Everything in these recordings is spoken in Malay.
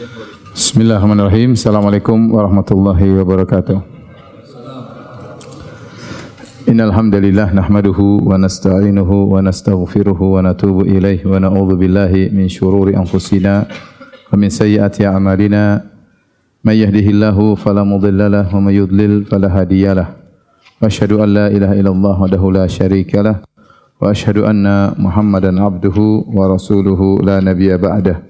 Bismillahirrahmanirrahim. Assalamualaikum warahmatullahi wabarakatuh. Innal hamdalillah nahmaduhu wa nasta'inuhu wa nastaghfiruhu wa natubu ilayhi wa na'udzu billahi min shururi anfusina wa min sayyiati a'malina. May yahdihillahu fala mudilla lahu wa may yudlil fala hadiyalah. Wa asyhadu an la ilaha illallah wahdahu la syarika lah wa asyhadu anna Muhammadan abduhu wa rasuluhu la nabiyya ba'dahu.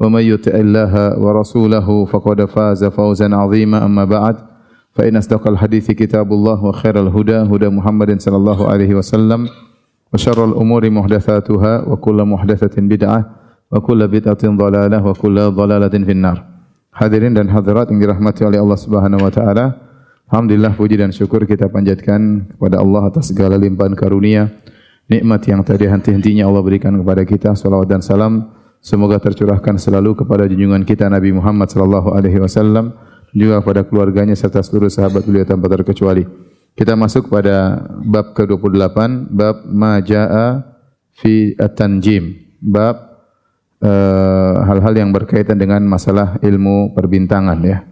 ومن يطع الله ورسوله فقد فاز فوزا عظيما اما بعد فان اصدق الحديث كتاب الله وخير الهدى هدى محمد صلى الله عليه وسلم وشر الامور محدثاتها وكل محدثه بدعه وكل بدعه ضلاله وكل ضلاله في النار Hadirin dan hadirat yang dirahmati oleh Allah Subhanahu wa taala. Alhamdulillah puji dan syukur kita panjatkan kepada Allah atas segala limpahan karunia, nikmat yang tadi henti-hentinya Allah berikan kepada kita. Salawat dan salam Semoga tercurahkan selalu kepada junjungan kita Nabi Muhammad sallallahu alaihi wasallam juga kepada keluarganya serta seluruh sahabat beliau tanpa terkecuali. Kita masuk pada bab ke-28, bab majaa fi at-tanjim. Bab uh, hal-hal uh, yang berkaitan dengan masalah ilmu perbintangan ya.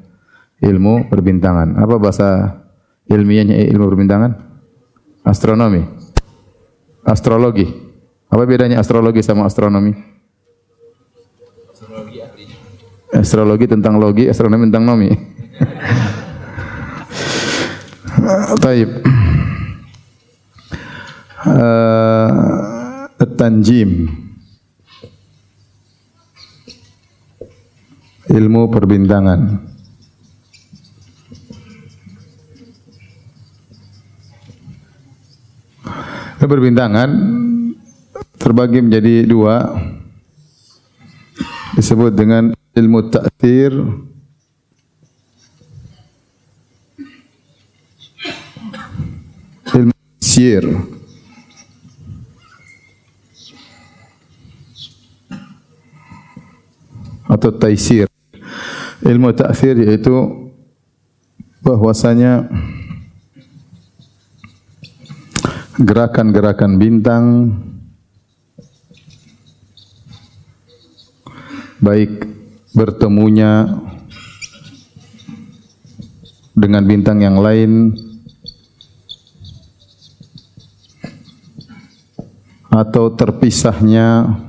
Ilmu perbintangan. Apa bahasa ilmiahnya ilmu perbintangan? Astronomi. Astrologi. Apa bedanya astrologi sama astronomi? Astrologi tentang logi, astronomi tentang nomi. Taib. Uh, tanjim ilmu perbintangan perbintangan terbagi menjadi dua disebut dengan ilmu ta'thir. Ilmu sir atau taisir. Ilmu ta'thir yaitu bahwasanya gerakan-gerakan bintang baik bertemunya dengan bintang yang lain. Atau terpisahnya.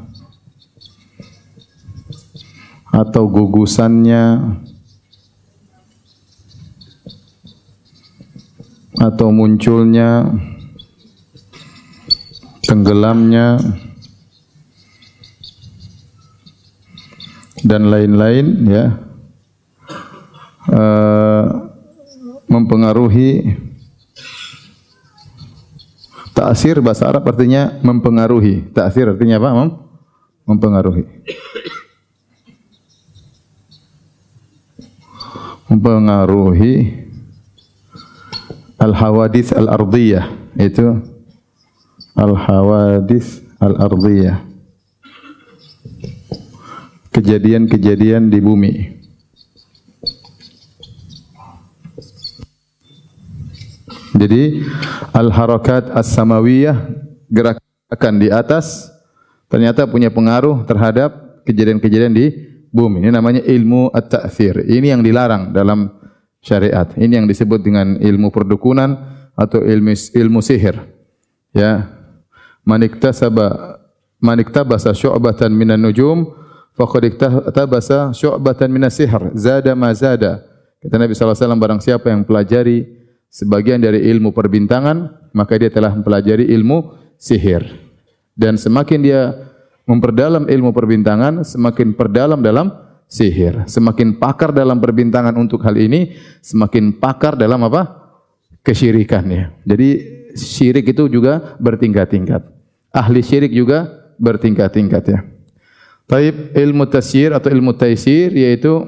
Atau gugusannya. Atau munculnya. Tenggelamnya dan lain-lain ya. Uh, mempengaruhi taksir bahasa Arab artinya mempengaruhi. Taksir artinya apa? Mem? mempengaruhi. Mempengaruhi al hawadis al ardiyah itu al hawadis al ardiyah kejadian-kejadian di bumi. Jadi al-harakat as-samawiyah gerakan di atas ternyata punya pengaruh terhadap kejadian-kejadian di bumi. Ini namanya ilmu at-ta'thir. Ini yang dilarang dalam syariat. Ini yang disebut dengan ilmu perdukunan atau ilmu ilmu sihir. Ya. Maniktasaba maniktabasa syu'batan minan nujum faqad iktabasa syu'batan min as-sihr zada ma zada. Kata Nabi sallallahu alaihi wasallam barang siapa yang pelajari sebagian dari ilmu perbintangan maka dia telah mempelajari ilmu sihir. Dan semakin dia memperdalam ilmu perbintangan semakin perdalam dalam sihir. Semakin pakar dalam perbintangan untuk hal ini semakin pakar dalam apa? Kesyirikannya. Jadi syirik itu juga bertingkat-tingkat. Ahli syirik juga bertingkat-tingkat ya Taib ilmu tasyir atau ilmu taisir yaitu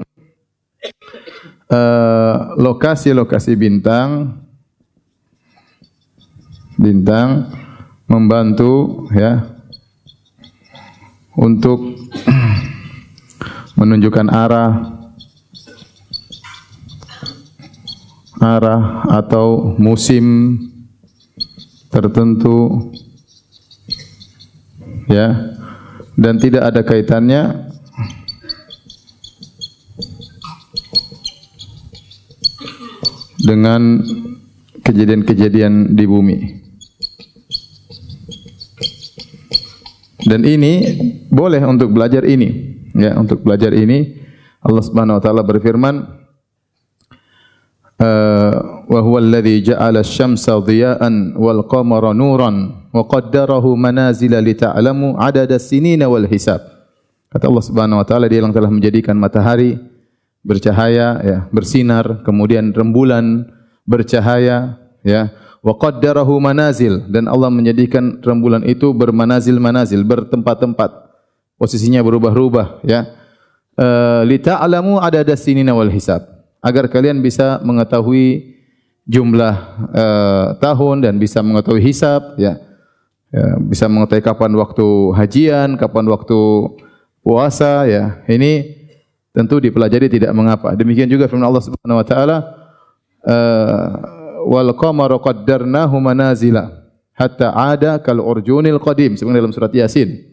eh, lokasi-lokasi bintang bintang membantu ya untuk menunjukkan arah arah atau musim tertentu ya dan tidak ada kaitannya dengan kejadian-kejadian di bumi. Dan ini boleh untuk belajar ini, ya, untuk belajar ini Allah Subhanahu wa taala berfirman eh, dhiya'an wal qamara nuran wa qaddarahu manazila li ta'lamu 'adada as-sinina wal hisab. Kata Allah Subhanahu wa taala dia yang telah menjadikan matahari bercahaya ya bersinar kemudian rembulan bercahaya ya. Wa qaddarahu manazil dan Allah menjadikan rembulan itu bermanazil manazil bertempat-tempat. Posisinya berubah-ubah ya. E, li ta'lamu adada sinina wal hisab. Agar kalian bisa mengetahui jumlah e, tahun dan bisa mengetahui hisab ya, ya bisa mengetahui kapan waktu hajian kapan waktu puasa ya ini tentu dipelajari tidak mengapa. Demikian juga firman Allah Subhanahu wa taala uh, wal qamara qaddarnahu manazila hatta ada kal urjunil qadim sebagaimana dalam surat Yasin.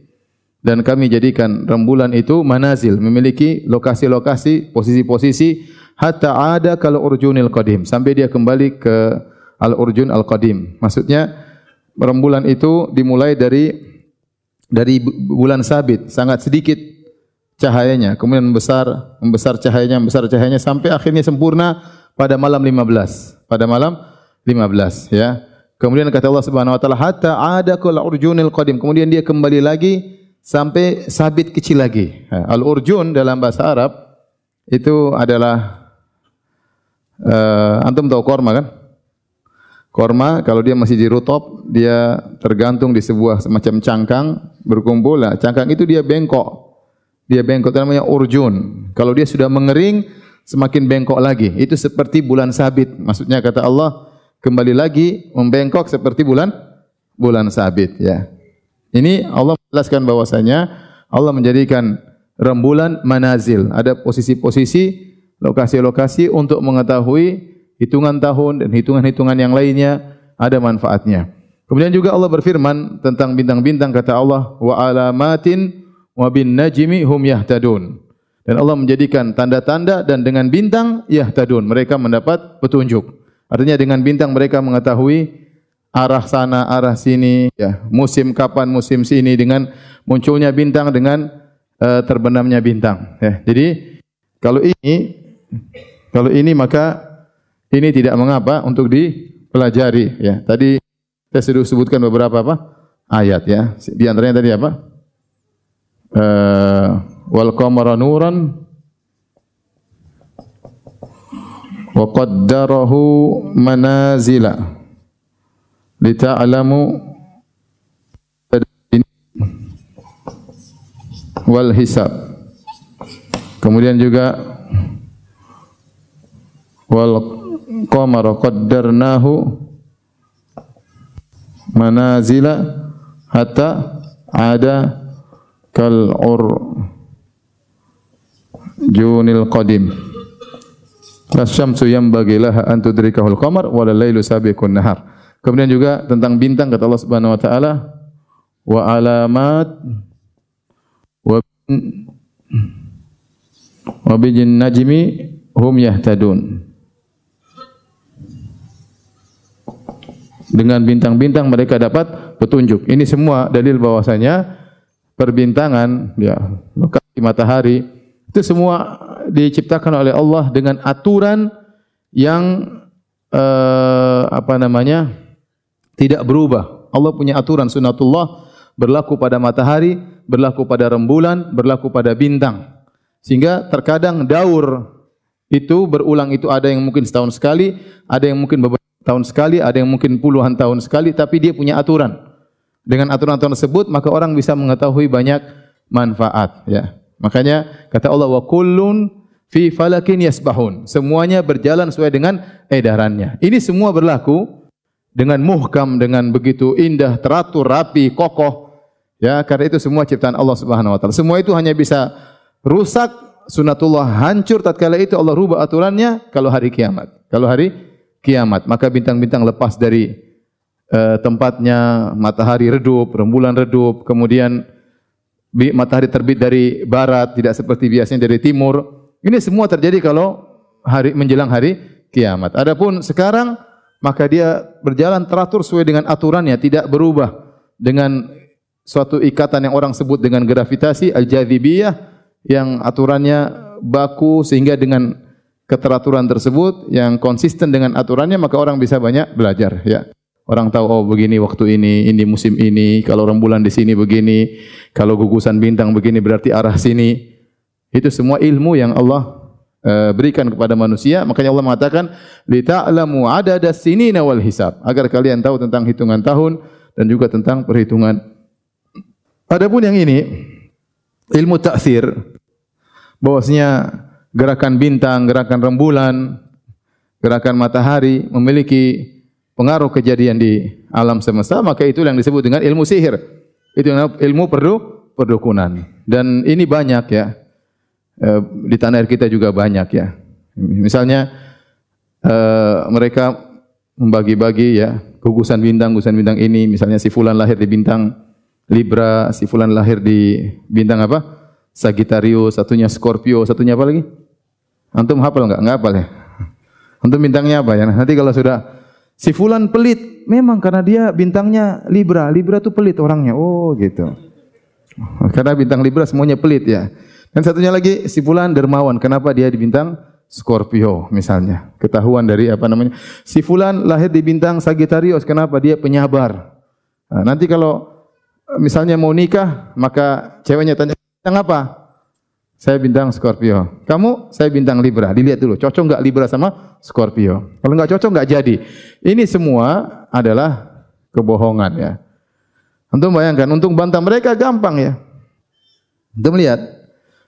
Dan kami jadikan rembulan itu manazil, memiliki lokasi-lokasi, posisi-posisi hatta ada kal urjunil qadim sampai dia kembali ke al urjun al qadim. Maksudnya rembulan itu dimulai dari dari bulan sabit, sangat sedikit cahayanya, kemudian membesar, membesar cahayanya, membesar cahayanya sampai akhirnya sempurna pada malam 15. Pada malam 15 ya. Kemudian kata Allah Subhanahu wa taala hatta ada kul urjunil qadim. Kemudian dia kembali lagi sampai sabit kecil lagi. Al urjun dalam bahasa Arab itu adalah uh, antum tahu korma kan? Korma kalau dia masih di rutop dia tergantung di sebuah semacam cangkang berkumpul lah. Cangkang itu dia bengkok dia bengkok namanya urjun. Kalau dia sudah mengering semakin bengkok lagi. Itu seperti bulan sabit. Maksudnya kata Allah kembali lagi membengkok seperti bulan bulan sabit ya. Ini Allah menjelaskan bahwasanya Allah menjadikan rembulan manazil. Ada posisi-posisi lokasi-lokasi untuk mengetahui hitungan tahun dan hitungan-hitungan yang lainnya ada manfaatnya. Kemudian juga Allah berfirman tentang bintang-bintang kata Allah wa alamatin wa bin najmi hum yahtadun. Dan Allah menjadikan tanda-tanda dan dengan bintang yahtadun. Mereka mendapat petunjuk. Artinya dengan bintang mereka mengetahui arah sana, arah sini, ya, musim kapan, musim sini dengan munculnya bintang dengan uh, terbenamnya bintang. Ya. Jadi kalau ini kalau ini maka ini tidak mengapa untuk dipelajari. Ya. Tadi saya sudah sebutkan beberapa apa ayat ya. Di antaranya tadi apa? uh, wal qamara nuran wa qaddarahu manazila li ta'lamu wal hisab kemudian juga wal qamara qaddarnahu manazila hatta ada kal ur junil qadim Asyamsu yang bagilah an tudrikahul qamar wal lailu sabiqun nahar. Kemudian juga tentang bintang kata Allah Subhanahu wa taala wa alamat wa wa bijin najmi hum yahtadun. Dengan bintang-bintang mereka dapat petunjuk. Ini semua dalil bahwasanya perbintangan, ya, lokasi matahari, itu semua diciptakan oleh Allah dengan aturan yang eh, apa namanya tidak berubah. Allah punya aturan sunatullah berlaku pada matahari, berlaku pada rembulan, berlaku pada bintang. Sehingga terkadang daur itu berulang itu ada yang mungkin setahun sekali, ada yang mungkin beberapa tahun sekali, ada yang mungkin puluhan tahun sekali, tapi dia punya aturan dengan aturan-aturan tersebut maka orang bisa mengetahui banyak manfaat ya makanya kata Allah kullun fi falakin yasbahun. Semuanya berjalan sesuai dengan edarannya. Ini semua berlaku dengan muhkam dengan begitu indah, teratur, rapi, kokoh. Ya, karena itu semua ciptaan Allah Subhanahu wa taala. Semua itu hanya bisa rusak sunatullah hancur tatkala itu Allah rubah aturannya kalau hari kiamat. Kalau hari kiamat, maka bintang-bintang lepas dari uh, tempatnya, matahari redup, rembulan redup, kemudian matahari terbit dari barat, tidak seperti biasanya dari timur. Ini semua terjadi kalau hari menjelang hari kiamat. Adapun sekarang maka dia berjalan teratur sesuai dengan aturannya, tidak berubah dengan suatu ikatan yang orang sebut dengan gravitasi al-jadzibiyah yang aturannya baku sehingga dengan keteraturan tersebut yang konsisten dengan aturannya maka orang bisa banyak belajar ya. Orang tahu oh begini waktu ini, ini musim ini, kalau rembulan di sini begini, kalau gugusan bintang begini berarti arah sini. Itu semua ilmu yang Allah uh, berikan kepada manusia. Makanya Allah mengatakan, "Lita'lamu adada sinina wal hisab." Agar kalian tahu tentang hitungan tahun dan juga tentang perhitungan. Adapun yang ini ilmu taksir bahwasanya gerakan bintang, gerakan rembulan, gerakan matahari memiliki pengaruh kejadian di alam semesta, maka itu yang disebut dengan ilmu sihir. Itu ilmu perdu perdukunan. Dan ini banyak ya. Eh, di tanah air kita juga banyak ya. Misalnya uh, mereka membagi-bagi ya gugusan bintang, gugusan bintang ini. Misalnya si Fulan lahir di bintang Libra, si Fulan lahir di bintang apa? Sagittarius, satunya Scorpio, satunya apa lagi? Antum hafal enggak? Enggak hafal ya? Antum bintangnya apa ya? Nanti kalau sudah si Fulan pelit, memang karena dia bintangnya Libra. Libra itu pelit orangnya. Oh gitu. Karena bintang Libra semuanya pelit ya. Dan satunya lagi si fulan dermawan. Kenapa dia di bintang Scorpio misalnya? Ketahuan dari apa namanya? Si fulan lahir di bintang Sagittarius. Kenapa dia penyabar? Nah, nanti kalau misalnya mau nikah, maka ceweknya tanya bintang apa? Saya bintang Scorpio. Kamu? Saya bintang Libra. Dilihat dulu, cocok enggak Libra sama Scorpio? Kalau enggak cocok enggak jadi. Ini semua adalah kebohongan ya. Untuk bayangkan, untuk bantah mereka gampang ya. Untuk melihat,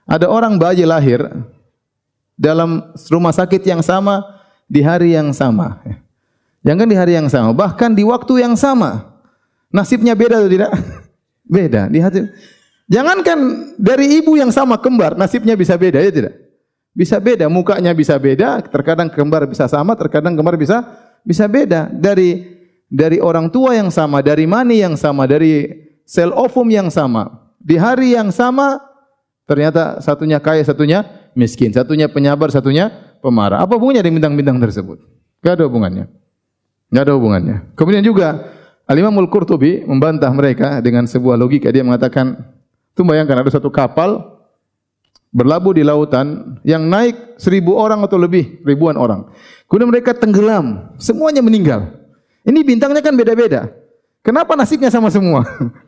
ada orang bayi lahir dalam rumah sakit yang sama di hari yang sama. Jangan di hari yang sama, bahkan di waktu yang sama. Nasibnya beda atau tidak? Beda. Di hati. Jangankan dari ibu yang sama kembar, nasibnya bisa beda ya tidak? Bisa beda, mukanya bisa beda, terkadang kembar bisa sama, terkadang kembar bisa bisa beda. Dari dari orang tua yang sama, dari mani yang sama, dari sel ovum yang sama, di hari yang sama Ternyata satunya kaya, satunya miskin, satunya penyabar, satunya pemarah. Apa hubungannya dengan bintang-bintang tersebut? Tidak ada hubungannya. Tidak ada hubungannya. Kemudian juga Al-Imamul Qurtubi membantah mereka dengan sebuah logika. Dia mengatakan, itu bayangkan ada satu kapal berlabuh di lautan yang naik seribu orang atau lebih, ribuan orang. Kemudian mereka tenggelam, semuanya meninggal. Ini bintangnya kan beda-beda. Kenapa nasibnya sama semua?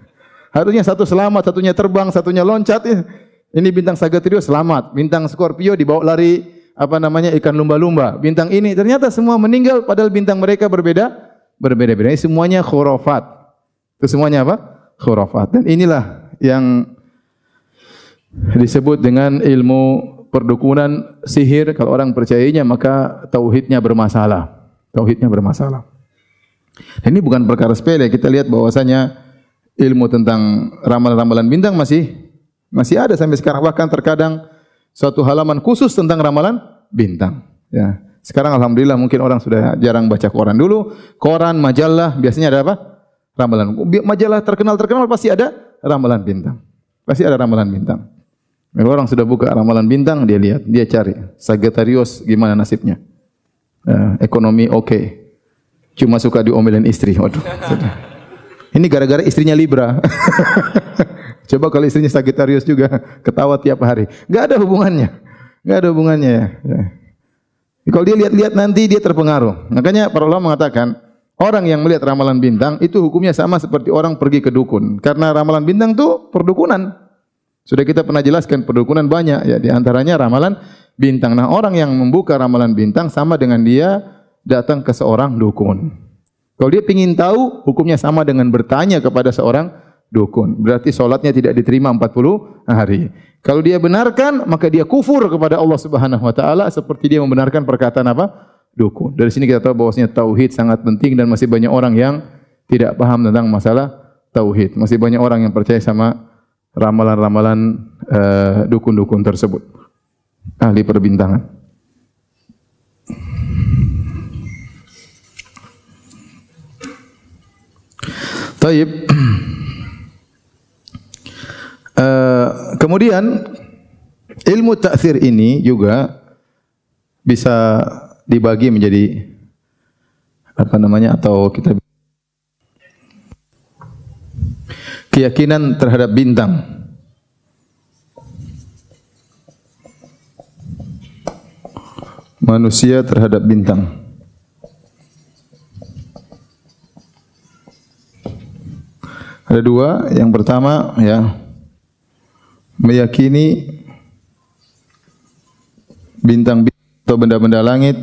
Harusnya satu selamat, satunya terbang, satunya loncat. Ini bintang Sagittarius selamat, bintang Scorpio dibawa lari apa namanya ikan lumba-lumba. Bintang ini ternyata semua meninggal padahal bintang mereka berbeda, berbeda-beda. Ini semuanya khurafat. Itu semuanya apa? Khurafat. Dan inilah yang disebut dengan ilmu perdukunan sihir. Kalau orang percayainya maka tauhidnya bermasalah. Tauhidnya bermasalah. Dan ini bukan perkara sepele. Kita lihat bahwasanya ilmu tentang ramalan-ramalan bintang masih masih ada sampai sekarang bahkan terkadang suatu halaman khusus tentang ramalan bintang. Ya. Sekarang alhamdulillah mungkin orang sudah jarang baca koran dulu. Koran, majalah biasanya ada apa? Ramalan. Majalah terkenal-terkenal pasti ada ramalan bintang. Pasti ada ramalan bintang. Kalau orang sudah buka ramalan bintang, dia lihat, dia cari. Sagittarius gimana nasibnya? Uh, ekonomi oke. Okay. Cuma suka diomelin istri. Waduh. Ini gara-gara istrinya Libra. Coba kalau istrinya Sagittarius juga ketawa tiap hari. Enggak ada hubungannya. Enggak ada hubungannya ya. ya. Kalau dia lihat-lihat nanti dia terpengaruh. Makanya para ulama mengatakan orang yang melihat ramalan bintang itu hukumnya sama seperti orang pergi ke dukun. Karena ramalan bintang itu perdukunan. Sudah kita pernah jelaskan perdukunan banyak ya di antaranya ramalan bintang. Nah, orang yang membuka ramalan bintang sama dengan dia datang ke seorang dukun. Kalau dia ingin tahu hukumnya sama dengan bertanya kepada seorang dukun. Berarti solatnya tidak diterima 40 hari. Kalau dia benarkan, maka dia kufur kepada Allah Subhanahu wa taala seperti dia membenarkan perkataan apa? Dukun. Dari sini kita tahu bahwasanya tauhid sangat penting dan masih banyak orang yang tidak paham tentang masalah tauhid. Masih banyak orang yang percaya sama ramalan-ramalan uh, dukun-dukun tersebut. Ahli perbintangan. Taib. Uh, kemudian ilmu taksir ini juga bisa dibagi menjadi apa namanya atau kita keyakinan terhadap bintang. Manusia terhadap bintang. Ada dua. Yang pertama, ya, meyakini bintang atau benda-benda langit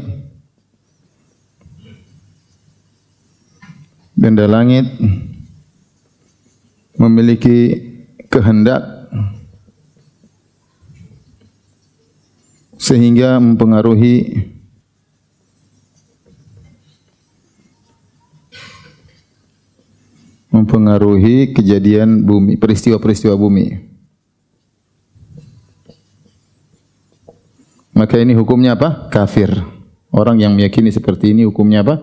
benda langit memiliki kehendak sehingga mempengaruhi mempengaruhi kejadian bumi peristiwa-peristiwa bumi maka ini hukumnya apa? Kafir. Orang yang meyakini seperti ini hukumnya apa?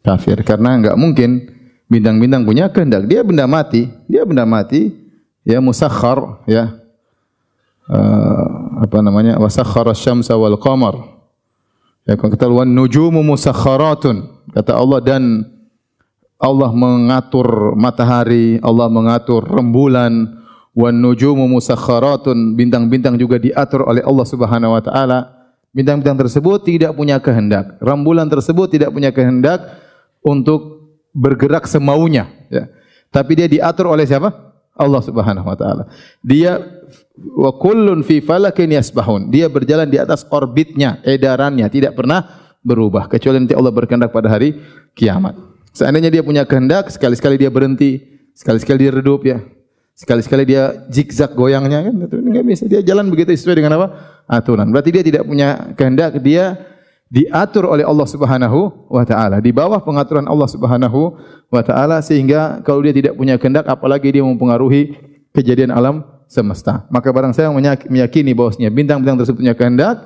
Kafir. Karena enggak mungkin bintang-bintang punya kehendak. Dia benda mati. Dia benda mati. Ya musakhar. Ya. Uh, apa namanya? Wasakhara syamsa wal qamar. Ya, kita luan nujumu musakharatun. Kata Allah dan Allah mengatur matahari, Allah mengatur rembulan, wan nujumu musakharatun. Bintang-bintang juga diatur oleh Allah Subhanahu wa taala. Bintang-bintang tersebut tidak punya kehendak. Rembulan tersebut tidak punya kehendak untuk bergerak semaunya ya. Tapi dia diatur oleh siapa? Allah Subhanahu wa taala. Dia wa kullun fi falakin yasbahun. Dia berjalan di atas orbitnya edarannya. Tidak pernah berubah kecuali nanti Allah berkehendak pada hari kiamat. Seandainya dia punya kehendak sekali-sekali dia berhenti sekali-sekali dia redup ya Sekali-sekali dia zigzag goyangnya kan itu enggak bisa dia jalan begitu sesuai dengan apa? aturan. Berarti dia tidak punya kehendak, dia diatur oleh Allah Subhanahu wa taala, di bawah pengaturan Allah Subhanahu wa taala sehingga kalau dia tidak punya kehendak apalagi dia mempengaruhi kejadian alam semesta. Maka barang saya meyakini bahwasanya bintang-bintang tersebut punya kehendak,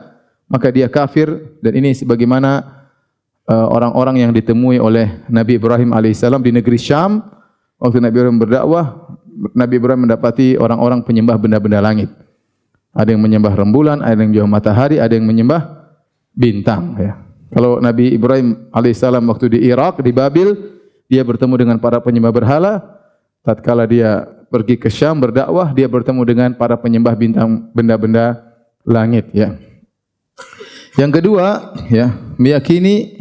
maka dia kafir dan ini sebagaimana uh, orang-orang yang ditemui oleh Nabi Ibrahim alaihissalam di negeri Syam waktu Nabi Ibrahim berdakwah Nabi Ibrahim mendapati orang-orang penyembah benda-benda langit. Ada yang menyembah rembulan, ada yang menyembah matahari, ada yang menyembah bintang. Ya. Kalau Nabi Ibrahim alaihissalam waktu di Irak, di Babil, dia bertemu dengan para penyembah berhala. Tatkala dia pergi ke Syam berdakwah, dia bertemu dengan para penyembah bintang benda-benda langit. Ya. Yang kedua, ya, meyakini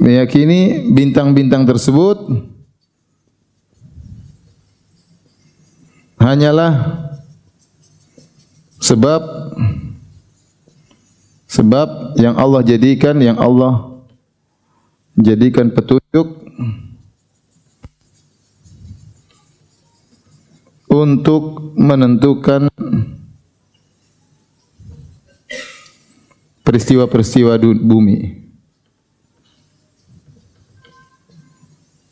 meyakini bintang-bintang tersebut hanyalah sebab sebab yang Allah jadikan yang Allah jadikan petunjuk untuk menentukan peristiwa-peristiwa bumi.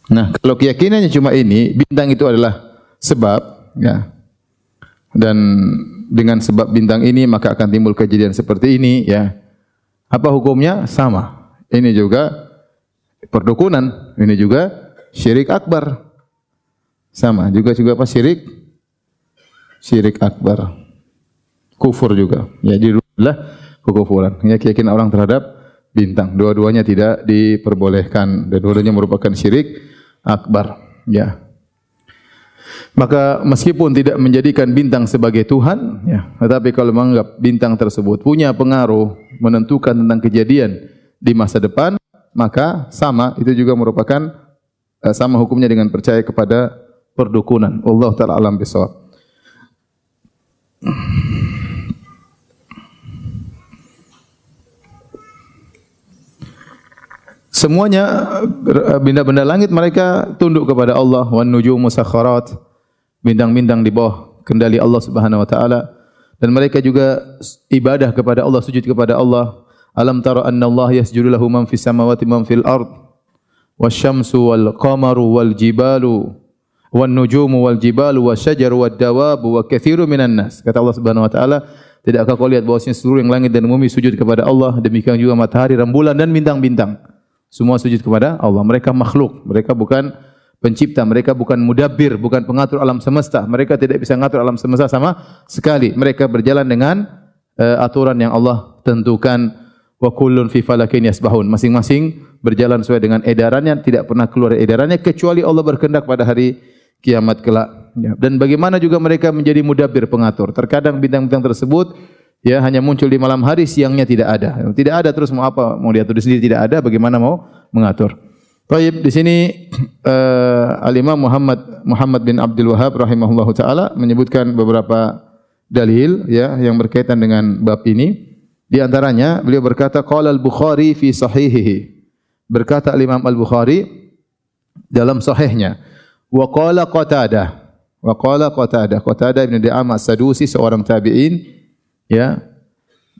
Nah, kalau keyakinannya cuma ini, bintang itu adalah sebab, ya. Dan dengan sebab bintang ini maka akan timbul kejadian seperti ini, ya. Apa hukumnya? Sama. Ini juga perdukunan, ini juga syirik akbar. Sama, juga juga apa syirik? Syirik akbar. Kufur juga. Ya, di adalah kekufuran. Ya, keyakinan orang terhadap bintang. Dua-duanya tidak diperbolehkan dan dua-duanya merupakan syirik akbar. Ya. Maka meskipun tidak menjadikan bintang sebagai Tuhan, ya, tetapi kalau menganggap bintang tersebut punya pengaruh menentukan tentang kejadian di masa depan, maka sama itu juga merupakan uh, sama hukumnya dengan percaya kepada perdukunan. Allah taala alam bisawab. Semuanya eh, benda-benda langit mereka tunduk kepada Allah. Wan nujumu musakharat bintang-bintang di bawah kendali Allah Subhanahu wa taala. Dan mereka juga ibadah kepada Allah sujud kepada Allah. Alam tara anna Allah yasjudu lahu man fis samawati man fil ard. Wasyamsu wal qamaru wal jibalu. Wan nujumu wal jibalu wasyajaru wad dawabu wa katsiru minan nas. Kata Allah Subhanahu wa taala tidakkah kau lihat bahwasanya seluruh yang langit dan bumi sujud kepada Allah? Demikian juga matahari rembulan dan bintang-bintang semua sujud kepada Allah. Mereka makhluk. Mereka bukan pencipta. Mereka bukan mudabbir. Bukan pengatur alam semesta. Mereka tidak bisa mengatur alam semesta sama sekali. Mereka berjalan dengan uh, aturan yang Allah tentukan. Wa kullun fi falakin yasbahun. Masing-masing berjalan sesuai dengan edarannya. Tidak pernah keluar edarannya. Kecuali Allah berkendak pada hari kiamat kelak. Ya. Dan bagaimana juga mereka menjadi mudabbir pengatur. Terkadang bintang-bintang tersebut ya hanya muncul di malam hari siangnya tidak ada. Tidak ada terus mau apa? Mau diatur di sendiri tidak ada bagaimana mau mengatur? Baik di sini uh, Al Imam Muhammad Muhammad bin Abdul Wahab rahimahullahu taala menyebutkan beberapa dalil ya yang berkaitan dengan bab ini. Di antaranya beliau berkata qala Al Bukhari fi sahihihi. Berkata Al Imam Al Bukhari dalam sahihnya wa qala Qatadah. Wa qala Qatadah. Qatadah bin Di'amah Sadusi seorang tabi'in Ya.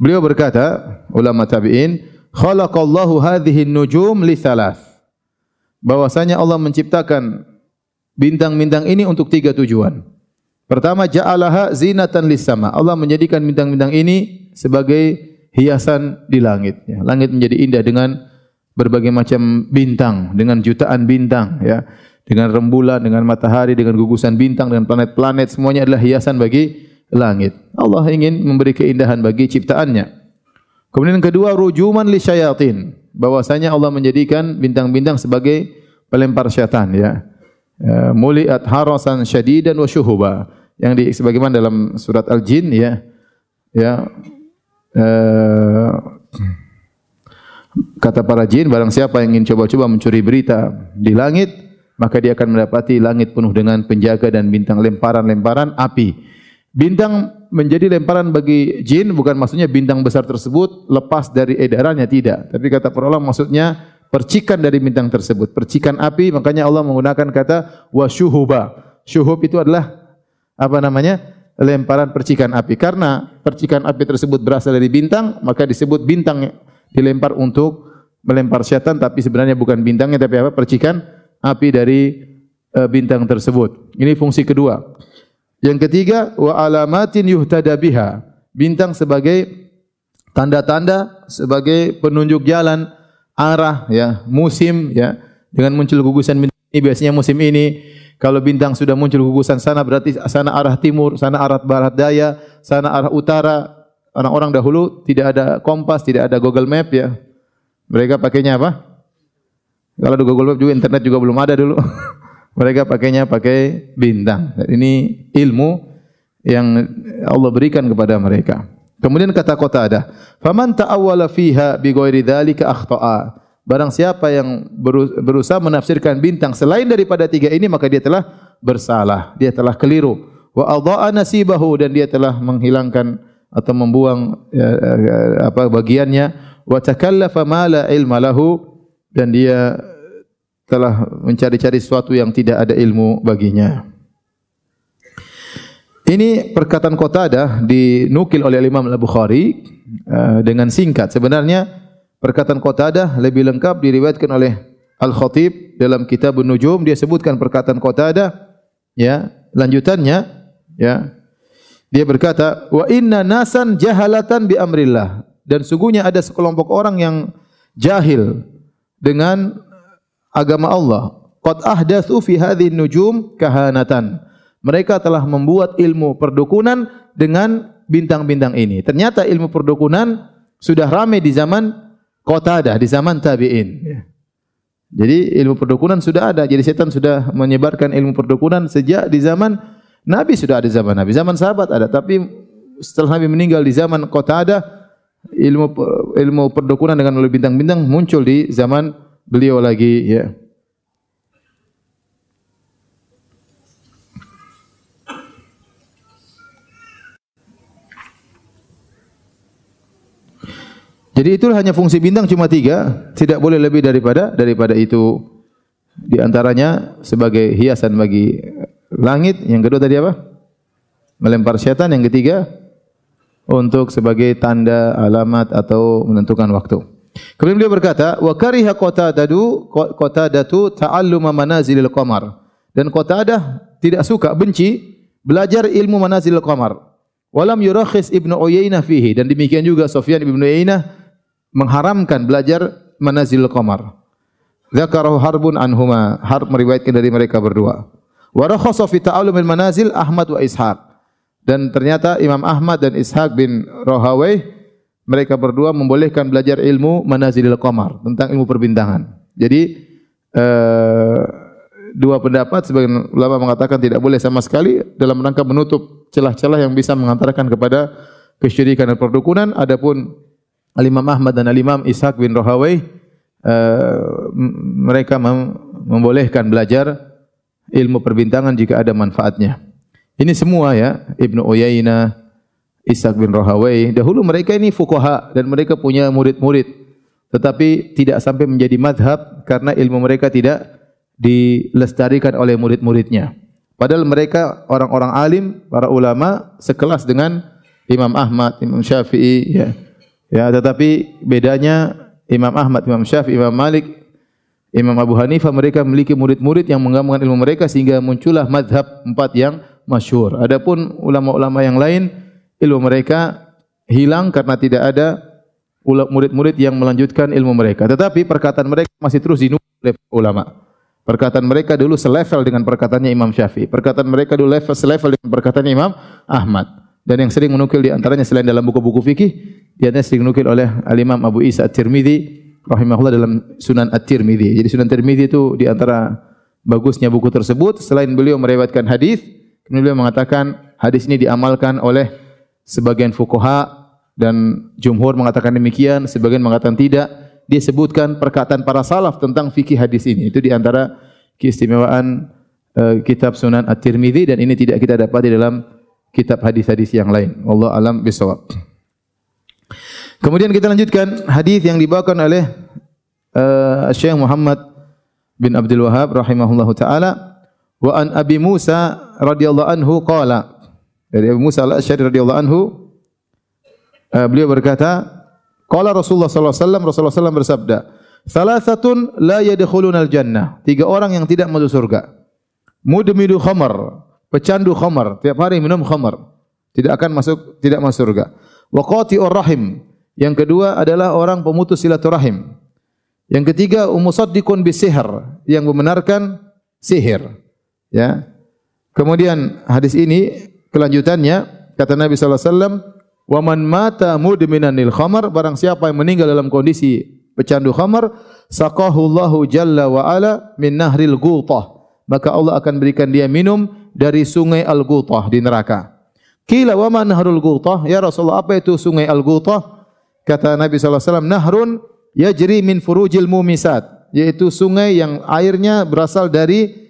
Beliau berkata, ulama tabi'in, khalaqallahu hadhihi nujum li thalath. Bahwasanya Allah menciptakan bintang-bintang ini untuk tiga tujuan. Pertama, ja'alaha zinatan lis sama. Allah menjadikan bintang-bintang ini sebagai hiasan di langit. Ya. Langit menjadi indah dengan berbagai macam bintang, dengan jutaan bintang. Ya. Dengan rembulan, dengan matahari, dengan gugusan bintang, dengan planet-planet, semuanya adalah hiasan bagi langit. Allah ingin memberi keindahan bagi ciptaannya. Kemudian yang kedua, rujuman li syayatin. Bahwasanya Allah menjadikan bintang-bintang sebagai pelempar syaitan. Ya. ya muliat harasan syadidan wa syuhuba. Yang di, sebagaimana dalam surat Al-Jin. Ya. Ya. Uh, kata para jin, barang siapa yang ingin coba-coba mencuri berita di langit, maka dia akan mendapati langit penuh dengan penjaga dan bintang lemparan-lemparan api. Bintang menjadi lemparan bagi jin bukan maksudnya bintang besar tersebut lepas dari edarannya tidak. Tapi kata para ulama maksudnya percikan dari bintang tersebut, percikan api makanya Allah menggunakan kata wasyuhuba. Syuhub itu adalah apa namanya? lemparan percikan api. Karena percikan api tersebut berasal dari bintang, maka disebut bintang dilempar untuk melempar syaitan tapi sebenarnya bukan bintangnya tapi apa? percikan api dari uh, bintang tersebut. Ini fungsi kedua. Yang ketiga wa alamatin yuhtada biha. Bintang sebagai tanda-tanda sebagai penunjuk jalan arah ya, musim ya. Dengan muncul gugusan bintang ini biasanya musim ini kalau bintang sudah muncul gugusan sana berarti sana arah timur, sana arah barat daya, sana arah utara. Orang-orang dahulu tidak ada kompas, tidak ada Google Map ya. Mereka pakainya apa? Kalau ada Google Map juga internet juga belum ada dulu. mereka pakainya pakai bintang. Ini ilmu yang Allah berikan kepada mereka. Kemudian kata kota ada, "Faman ta'awwala fiha bi ghairi dzalika akhta'a." Barang siapa yang berusaha menafsirkan bintang selain daripada tiga ini maka dia telah bersalah, dia telah keliru. Wa adha'a nasibahu dan dia telah menghilangkan atau membuang ya, ya, apa bagiannya wa takallafa ma la ilma lahu dan dia telah mencari-cari sesuatu yang tidak ada ilmu baginya. Ini perkataan ada dinukil oleh Imam Al-Bukhari uh, dengan singkat. Sebenarnya perkataan ada lebih lengkap diriwayatkan oleh Al-Khatib dalam kitab Nujum. Dia sebutkan perkataan ada. Ya, lanjutannya, ya, dia berkata, wa inna nasan jahalatan bi amrillah. Dan sungguhnya ada sekelompok orang yang jahil dengan agama Allah. Qad ahdatsu fi hadhihi nujum kahanatan. Mereka telah membuat ilmu perdukunan dengan bintang-bintang ini. Ternyata ilmu perdukunan sudah ramai di zaman Qatadah, di zaman tabi'in. Jadi ilmu perdukunan sudah ada. Jadi setan sudah menyebarkan ilmu perdukunan sejak di zaman Nabi sudah ada zaman Nabi. Zaman sahabat ada. Tapi setelah Nabi meninggal di zaman Qatadah, ilmu ilmu perdukunan dengan bintang-bintang muncul di zaman beliau lagi ya. Jadi itu hanya fungsi bintang cuma tiga, tidak boleh lebih daripada daripada itu. Di antaranya sebagai hiasan bagi langit. Yang kedua tadi apa? Melempar syaitan. Yang ketiga untuk sebagai tanda alamat atau menentukan waktu. Kemudian beliau berkata, wa kariha qatadatu qatadatu ta'alluma manazilil qamar. Dan Qatadah tidak suka benci belajar ilmu manazilil qamar. Walam yurakhis Ibnu Uyainah fihi dan demikian juga Sufyan Ibnu Uyainah mengharamkan belajar manazil qamar. Zakarahu Harbun anhuma. Harb meriwayatkan dari mereka berdua. Wa rakhasa fi ta'allumil manazil Ahmad wa Ishaq. Dan ternyata Imam Ahmad dan Ishaq bin Rahawai mereka berdua membolehkan belajar ilmu manazilil qamar tentang ilmu perbintangan. Jadi uh, dua pendapat sebagian ulama mengatakan tidak boleh sama sekali dalam rangka menutup celah-celah yang bisa mengantarkan kepada kesyirikan dan perdukunan adapun Al-Imam Ahmad dan Al-Imam Ishaq bin Rahawai uh, mereka mem membolehkan belajar ilmu perbintangan jika ada manfaatnya. Ini semua ya, Ibnu Uyainah, Ishaq bin Rahawai, dahulu mereka ini fuqaha dan mereka punya murid-murid tetapi tidak sampai menjadi madhab karena ilmu mereka tidak dilestarikan oleh murid-muridnya. Padahal mereka orang-orang alim, para ulama sekelas dengan Imam Ahmad, Imam Syafi'i ya. Ya, tetapi bedanya Imam Ahmad, Imam Syafi'i, Imam Malik, Imam Abu Hanifah mereka memiliki murid-murid yang menggabungkan ilmu mereka sehingga muncullah mazhab empat yang masyhur. Adapun ulama-ulama yang lain ilmu mereka hilang karena tidak ada murid-murid yang melanjutkan ilmu mereka. Tetapi perkataan mereka masih terus dinukil oleh ulama. Perkataan mereka dulu selevel dengan perkataannya Imam Syafi'i. Perkataan mereka dulu level selevel dengan perkataannya Imam Ahmad. Dan yang sering menukil di antaranya selain dalam buku-buku fikih, di antaranya sering menukil oleh Al-Imam Abu Isa At-Tirmidhi rahimahullah dalam Sunan At-Tirmidhi. Jadi Sunan At-Tirmidhi itu di antara bagusnya buku tersebut selain beliau meriwayatkan hadis, beliau mengatakan hadis ini diamalkan oleh sebagian fuqaha dan jumhur mengatakan demikian, sebagian mengatakan tidak. Dia sebutkan perkataan para salaf tentang fikih hadis ini. Itu di antara keistimewaan uh, kitab Sunan At-Tirmidzi dan ini tidak kita dapati dalam kitab hadis-hadis yang lain. Allah alam bisawab. Kemudian kita lanjutkan hadis yang dibawakan oleh uh, Syekh Muhammad bin Abdul Wahab rahimahullahu taala wa an Abi Musa radhiyallahu anhu qala dari Abu Musa al-Asy'ari radhiyallahu anhu uh, beliau berkata qala Rasulullah sallallahu alaihi wasallam Rasulullah sallallahu bersabda Salasatun la yadkhulunal jannah. Tiga orang yang tidak masuk surga. Mudmidu khamar, pecandu khamar, tiap hari minum khamar, tidak akan masuk tidak masuk surga. Wa qati'ur rahim. Yang kedua adalah orang pemutus silaturahim. Yang ketiga umusaddiqun bisihir, yang membenarkan sihir. Ya. Kemudian hadis ini kelanjutannya kata Nabi sallallahu alaihi wasallam, "Wa man mata mudminanil khamar, barang siapa yang meninggal dalam kondisi pecandu khamar, saqahu Allahu jalla wa ala min nahril ghutah." Maka Allah akan berikan dia minum dari sungai Al-Gutah di neraka. Kila wa ma nahrul Gutah? Ya Rasulullah, apa itu sungai Al-Gutah? Kata Nabi sallallahu alaihi wasallam, nahrun yajri min furujil mumisat, yaitu sungai yang airnya berasal dari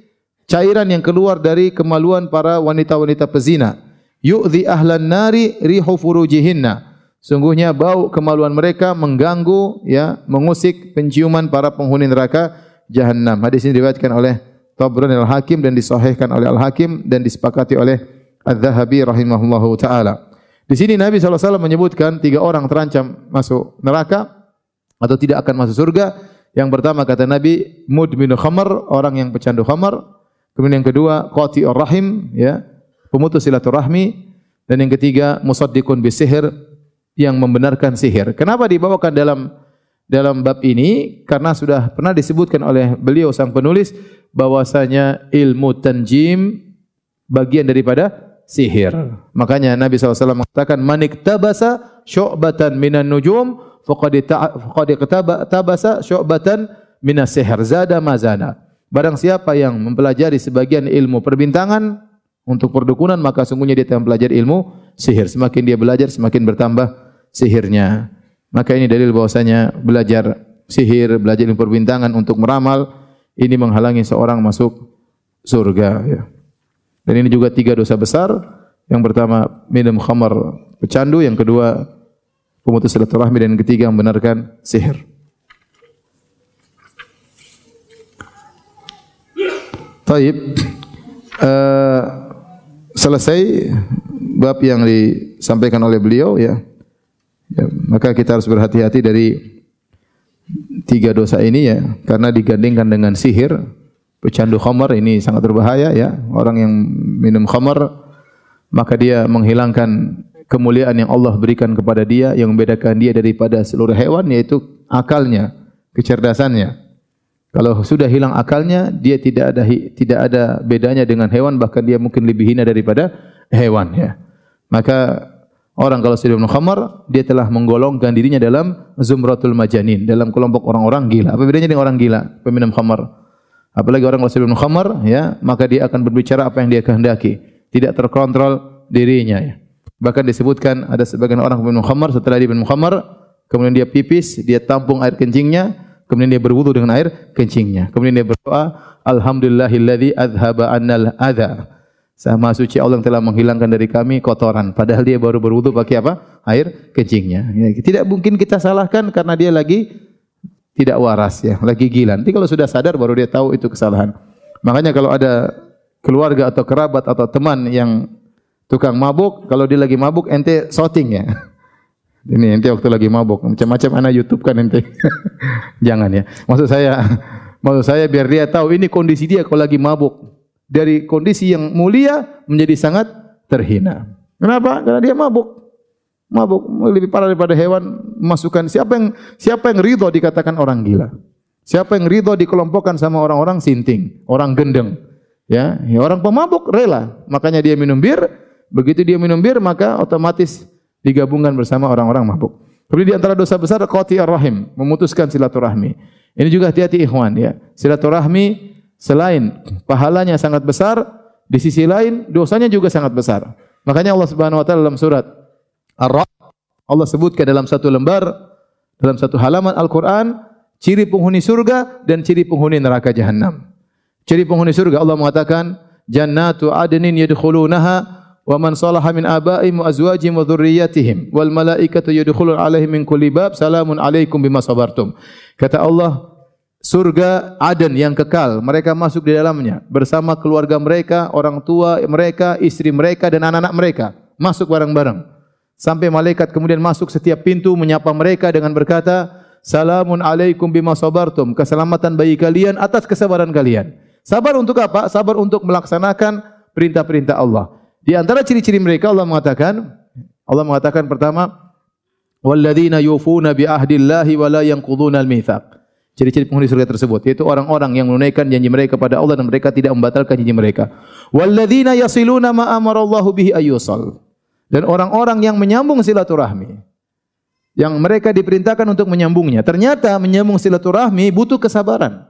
cairan yang keluar dari kemaluan para wanita-wanita pezina. Yu'dhi ahlan nari rihu furujihinna. Sungguhnya bau kemaluan mereka mengganggu ya mengusik penciuman para penghuni neraka jahanam. Hadis ini diriwayatkan oleh Tabrani al-Hakim dan disahihkan oleh al-Hakim dan disepakati oleh Al-Zahabi rahimahullahu taala. Di sini Nabi SAW menyebutkan tiga orang terancam masuk neraka atau tidak akan masuk surga. Yang pertama kata Nabi mudmin khamar, orang yang pecandu khamar. Kemudian yang kedua qati rahim ya, pemutus silaturahmi dan yang ketiga musaddiqun bisihir yang membenarkan sihir. Kenapa dibawakan dalam dalam bab ini? Karena sudah pernah disebutkan oleh beliau sang penulis bahwasanya ilmu tanjim bagian daripada sihir. Makanya Nabi SAW mengatakan manik tabasa syu'batan minan nujum faqad faqad tabasa syu'batan minas sihir zada mazana. Barang siapa yang mempelajari sebagian ilmu perbintangan untuk perdukunan maka sungguhnya dia telah mempelajari ilmu sihir. Semakin dia belajar semakin bertambah sihirnya. Maka ini dalil bahwasanya belajar sihir, belajar ilmu perbintangan untuk meramal ini menghalangi seorang masuk surga ya. Dan ini juga tiga dosa besar. Yang pertama minum khamar pecandu, yang kedua pemutus silaturahmi dan yang ketiga membenarkan sihir. Taib. Uh, selesai bab yang disampaikan oleh beliau ya. ya maka kita harus berhati-hati dari tiga dosa ini ya karena digandingkan dengan sihir pecandu khamar ini sangat berbahaya ya orang yang minum khamar maka dia menghilangkan kemuliaan yang Allah berikan kepada dia yang membedakan dia daripada seluruh hewan yaitu akalnya kecerdasannya kalau sudah hilang akalnya, dia tidak ada tidak ada bedanya dengan hewan, bahkan dia mungkin lebih hina daripada hewan. Ya. Maka orang kalau sudah minum khamar, dia telah menggolongkan dirinya dalam zumratul majanin, dalam kelompok orang-orang gila. Apa bedanya dengan orang gila, peminum khamar? Apalagi orang kalau sudah minum khamar, ya, maka dia akan berbicara apa yang dia kehendaki, tidak terkontrol dirinya. Ya. Bahkan disebutkan ada sebagian orang minum khamar, setelah dia minum khamar, kemudian dia pipis, dia tampung air kencingnya, Kemudian dia berwudu dengan air kencingnya. Kemudian dia berdoa, Alhamdulillahilladzi adhaba annal adha. Sama suci Allah yang telah menghilangkan dari kami kotoran. Padahal dia baru berwudu pakai apa? Air kencingnya. Ya, tidak mungkin kita salahkan karena dia lagi tidak waras ya, lagi gila. Nanti kalau sudah sadar baru dia tahu itu kesalahan. Makanya kalau ada keluarga atau kerabat atau teman yang tukang mabuk, kalau dia lagi mabuk ente shooting ya. Ini ente waktu lagi mabuk, macam-macam anak YouTube kan ente. Jangan ya. Maksud saya, maksud saya biar dia tahu ini kondisi dia kalau lagi mabuk. Dari kondisi yang mulia menjadi sangat terhina. Kenapa? Karena dia mabuk. Mabuk lebih parah daripada hewan. Masukkan siapa yang siapa yang ridho dikatakan orang gila. Siapa yang ridho dikelompokkan sama orang-orang sinting, orang gendeng. Ya, ya orang pemabuk rela. Makanya dia minum bir. Begitu dia minum bir maka otomatis digabungkan bersama orang-orang mabuk. Kemudian di antara dosa besar qati ar-rahim, memutuskan silaturahmi. Ini juga hati-hati ikhwan ya. Silaturahmi selain pahalanya sangat besar, di sisi lain dosanya juga sangat besar. Makanya Allah Subhanahu wa taala dalam surat Ar-Ra'd Allah sebutkan dalam satu lembar dalam satu halaman Al-Qur'an ciri penghuni surga dan ciri penghuni neraka jahanam. Ciri penghuni surga Allah mengatakan jannatu adnin yadkhulunaha wa man salaha min abaihim wa azwajihim wa dhurriyyatihim wal malaikatu yadkhulun alaihim min kulli bab salamun alaikum bima sabartum. Kata Allah surga Aden yang kekal mereka masuk di dalamnya. Bersama keluarga mereka orang tua mereka istri mereka dan anak-anak mereka. Masuk bareng-bareng. Sampai malaikat kemudian masuk setiap pintu menyapa mereka dengan berkata salamun alaikum bima sabartum. Keselamatan bagi kalian atas kesabaran kalian. Sabar untuk apa? Sabar untuk melaksanakan perintah-perintah Allah Di antara ciri-ciri mereka Allah mengatakan Allah mengatakan pertama walladzina yufuna bi ahdillahi wa la yanquduna al-mitsaq. Ciri-ciri penghuni surga tersebut yaitu orang-orang yang menunaikan janji mereka kepada Allah dan mereka tidak membatalkan janji mereka. Walladzina yasiluna ma amarallahu bihi ayyusal. Dan orang-orang yang menyambung silaturahmi. Yang mereka diperintahkan untuk menyambungnya. Ternyata menyambung silaturahmi butuh kesabaran.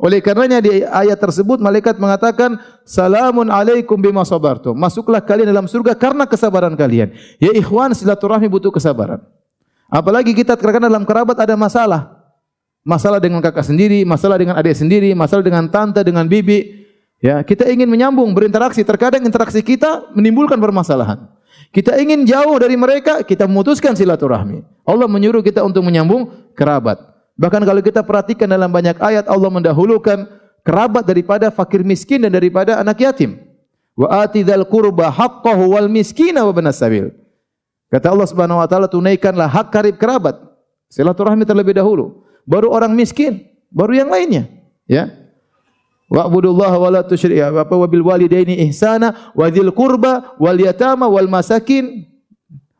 Oleh karenanya di ayat tersebut malaikat mengatakan salamun alaikum bima sabartum. Masuklah kalian dalam surga karena kesabaran kalian. Ya ikhwan silaturahmi butuh kesabaran. Apalagi kita terkadang dalam kerabat ada masalah. Masalah dengan kakak sendiri, masalah dengan adik sendiri, masalah dengan tante, dengan bibi. Ya, kita ingin menyambung, berinteraksi. Terkadang interaksi kita menimbulkan permasalahan. Kita ingin jauh dari mereka, kita memutuskan silaturahmi. Allah menyuruh kita untuk menyambung kerabat. Bahkan kalau kita perhatikan dalam banyak ayat Allah mendahulukan kerabat daripada fakir miskin dan daripada anak yatim. Wa atidzal qurba haqqahu wal miskina wa banas sabil. Kata Allah Subhanahu wa taala tunaikanlah hak karib kerabat. Silaturahmi terlebih dahulu, baru orang miskin, baru yang lainnya, ya. Wa'budullaha wa la tusyriku apa wa bil walidaini ihsana wa dzil qurba wal yatama wal masakin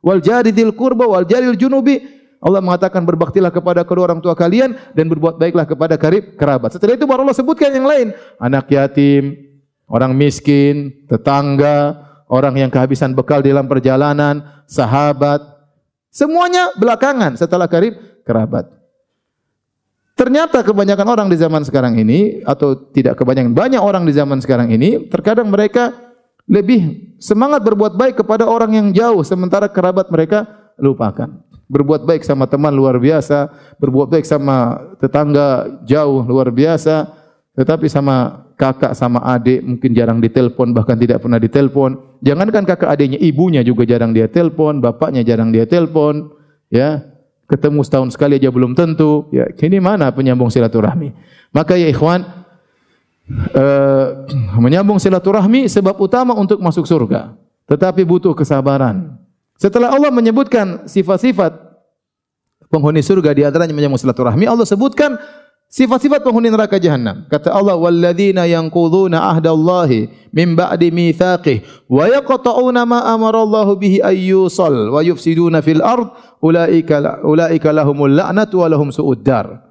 wal jari dzil qurba wal jaril junubi Allah mengatakan berbaktilah kepada kedua orang tua kalian dan berbuat baiklah kepada karib kerabat. Setelah itu baru Allah sebutkan yang lain. Anak yatim, orang miskin, tetangga, orang yang kehabisan bekal dalam perjalanan, sahabat. Semuanya belakangan setelah karib kerabat. Ternyata kebanyakan orang di zaman sekarang ini atau tidak kebanyakan banyak orang di zaman sekarang ini terkadang mereka lebih semangat berbuat baik kepada orang yang jauh sementara kerabat mereka lupakan berbuat baik sama teman luar biasa, berbuat baik sama tetangga jauh luar biasa, tetapi sama kakak sama adik mungkin jarang ditelepon bahkan tidak pernah ditelepon. Jangankan kakak adiknya, ibunya juga jarang dia telepon, bapaknya jarang dia telepon. Ya, ketemu setahun sekali aja belum tentu. Ya, kini mana penyambung silaturahmi? Maka ya ikhwan, uh, menyambung silaturahmi sebab utama untuk masuk surga. Tetapi butuh kesabaran. Setelah Allah menyebutkan sifat-sifat penghuni surga di antaranya menyambung silaturahmi, Allah sebutkan Sifat-sifat penghuni neraka jahanam. Kata Allah, "Walladzina yanquduna ahdallahi min ba'di mitsaqih wa yaqta'una ma amara Allah bihi ayyusal wa yufsiduna fil ard ulaika ulaika lahumul la'natu wa lahum su'ud dar."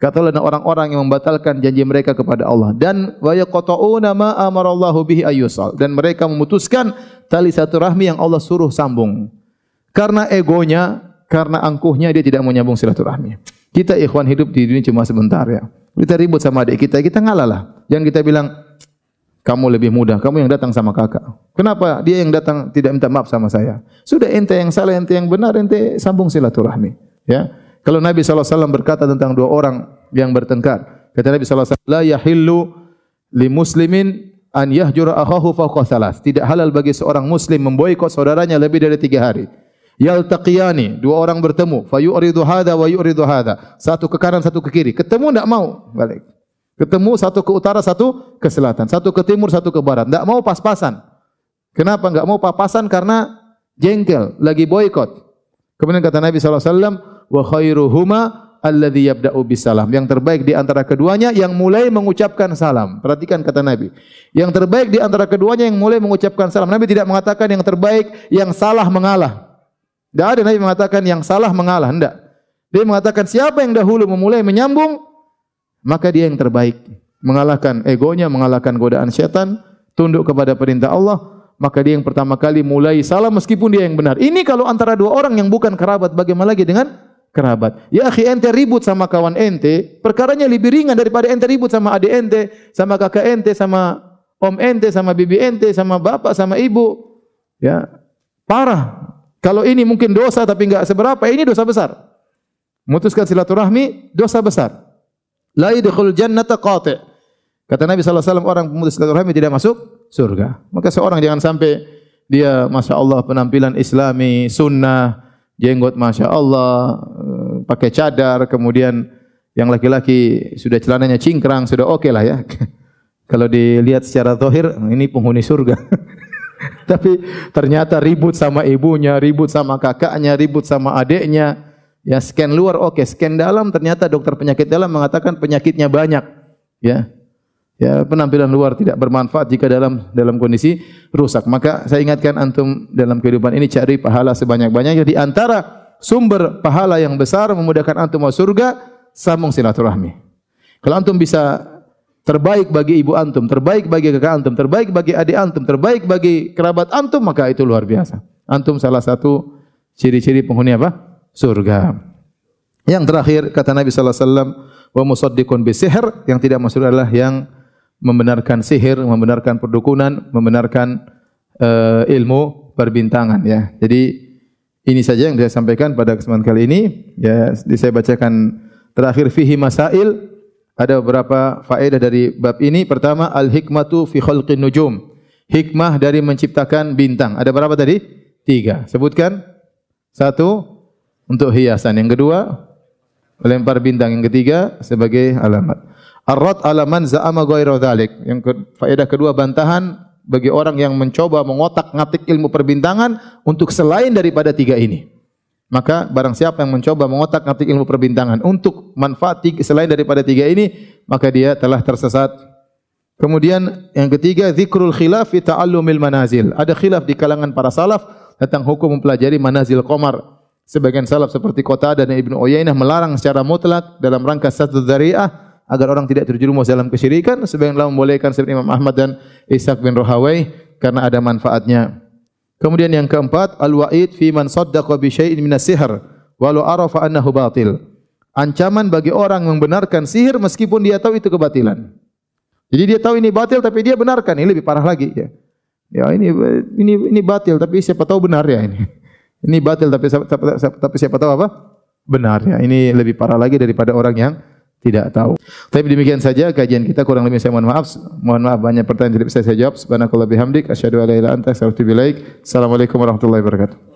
Kata Allah orang-orang yang membatalkan janji mereka kepada Allah dan wa yaqta'una ma amara Allah bihi ayyusal dan mereka memutuskan tali satu rahmi yang Allah suruh sambung. Karena egonya, karena angkuhnya dia tidak mau nyambung silaturahmi. Kita ikhwan hidup di dunia cuma sebentar ya. Kita ribut sama adik kita, kita ngalah lah. Jangan kita bilang, kamu lebih mudah, kamu yang datang sama kakak. Kenapa dia yang datang tidak minta maaf sama saya? Sudah ente yang salah, ente yang benar, ente sambung silaturahmi. Ya. Kalau Nabi SAW berkata tentang dua orang yang bertengkar, kata Nabi SAW, La yahillu li muslimin an yahjura akhahu fawqa salas. Tidak halal bagi seorang muslim memboikot saudaranya lebih dari tiga hari. Yaltaqiyani dua orang bertemu. Fa yu'ridu hadha wa yu'ridu hadha. Satu ke kanan satu ke kiri. Ketemu enggak mau? Balik. Ketemu satu ke utara satu ke selatan. Satu ke timur satu ke barat. Enggak mau pas-pasan. Kenapa enggak mau pas-pasan? Karena jengkel lagi boikot. Kemudian kata Nabi wasallam wa khairuhuma alladhi yabda'u bisalam yang terbaik di antara keduanya yang mulai mengucapkan salam perhatikan kata Nabi yang terbaik di antara keduanya yang mulai mengucapkan salam Nabi tidak mengatakan yang terbaik yang salah mengalah tidak ada Nabi mengatakan yang salah mengalah. Tidak. Dia mengatakan siapa yang dahulu memulai menyambung, maka dia yang terbaik. Mengalahkan egonya, mengalahkan godaan syaitan, tunduk kepada perintah Allah, maka dia yang pertama kali mulai salah meskipun dia yang benar. Ini kalau antara dua orang yang bukan kerabat, bagaimana lagi dengan kerabat? Ya akhi ente ribut sama kawan ente, perkaranya lebih ringan daripada ente ribut sama adik ente, sama kakak ente, sama om ente, sama bibi ente, sama bapak, sama ibu. Ya, parah. Kalau ini mungkin dosa tapi enggak seberapa, ini dosa besar. Memutuskan silaturahmi dosa besar. La yadkhul jannata qati'. Kata Nabi sallallahu alaihi wasallam orang pemutus silaturahmi tidak masuk surga. Maka seorang jangan sampai dia Masya Allah penampilan islami, sunnah, jenggot Masya Allah, eh, pakai cadar, kemudian yang laki-laki sudah celananya cingkrang, sudah oke okay lah ya. Kalau dilihat secara zahir, ini penghuni surga. Tapi ternyata ribut sama ibunya, ribut sama kakaknya, ribut sama adiknya. Ya scan luar oke, okay. scan dalam ternyata dokter penyakit dalam mengatakan penyakitnya banyak. Ya. Ya, penampilan luar tidak bermanfaat jika dalam dalam kondisi rusak. Maka saya ingatkan antum dalam kehidupan ini cari pahala sebanyak-banyaknya di antara sumber pahala yang besar memudahkan antum masuk surga sambung silaturahmi. Kalau antum bisa terbaik bagi ibu antum, terbaik bagi kakak antum, terbaik bagi adik antum, terbaik bagi kerabat antum, maka itu luar biasa. Antum salah satu ciri-ciri penghuni apa? Surga. Yang terakhir kata Nabi sallallahu alaihi wasallam, "Wa musaddiqun bisihr," yang tidak masuk adalah yang membenarkan sihir, membenarkan perdukunan, membenarkan uh, ilmu perbintangan ya. Jadi ini saja yang saya sampaikan pada kesempatan kali ini. Ya, saya bacakan terakhir fihi masail ada beberapa faedah dari bab ini. Pertama, al-hikmatu fi khalqin nujum. Hikmah dari menciptakan bintang. Ada berapa tadi? Tiga. Sebutkan. Satu, untuk hiasan. Yang kedua, melempar bintang. Yang ketiga, sebagai alamat. Ar-rad alaman za'ama ghairu dhalik. Yang ke, faedah kedua, bantahan bagi orang yang mencoba mengotak-ngatik ilmu perbintangan untuk selain daripada tiga ini. Maka barang siapa yang mencoba mengotak-atik ilmu perbintangan untuk manfaat selain daripada tiga ini maka dia telah tersesat. Kemudian yang ketiga zikrul khilaf fi ta'allumil manazil. Ada khilaf di kalangan para salaf tentang hukum mempelajari manazil qamar. Sebagian salaf seperti Qota dan Ibnu Uyainah melarang secara mutlak dalam rangka satu dzari'ah agar orang tidak terjerumus dalam kesyirikan sebagian lain membolehkan seperti Imam Ahmad dan Ishaq bin Rahawai karena ada manfaatnya Kemudian yang keempat, al-wa'id fi man saddaqa bi syai'in min as-sihr walau arafa annahu batil. Ancaman bagi orang membenarkan sihir meskipun dia tahu itu kebatilan. Jadi dia tahu ini batil tapi dia benarkan, ini lebih parah lagi ya. Ya ini ini ini batil tapi siapa tahu benar ya ini. Ini batil tapi tapi siapa tahu apa? Benar ya. Ini lebih parah lagi daripada orang yang tidak tahu. Tapi demikian saja kajian kita kurang lebih saya mohon maaf. Mohon maaf banyak pertanyaan tidak bisa saya jawab. Subhanakallah bihamdik asyhadu an la ilaha illa anta. Assalamualaikum warahmatullahi wabarakatuh.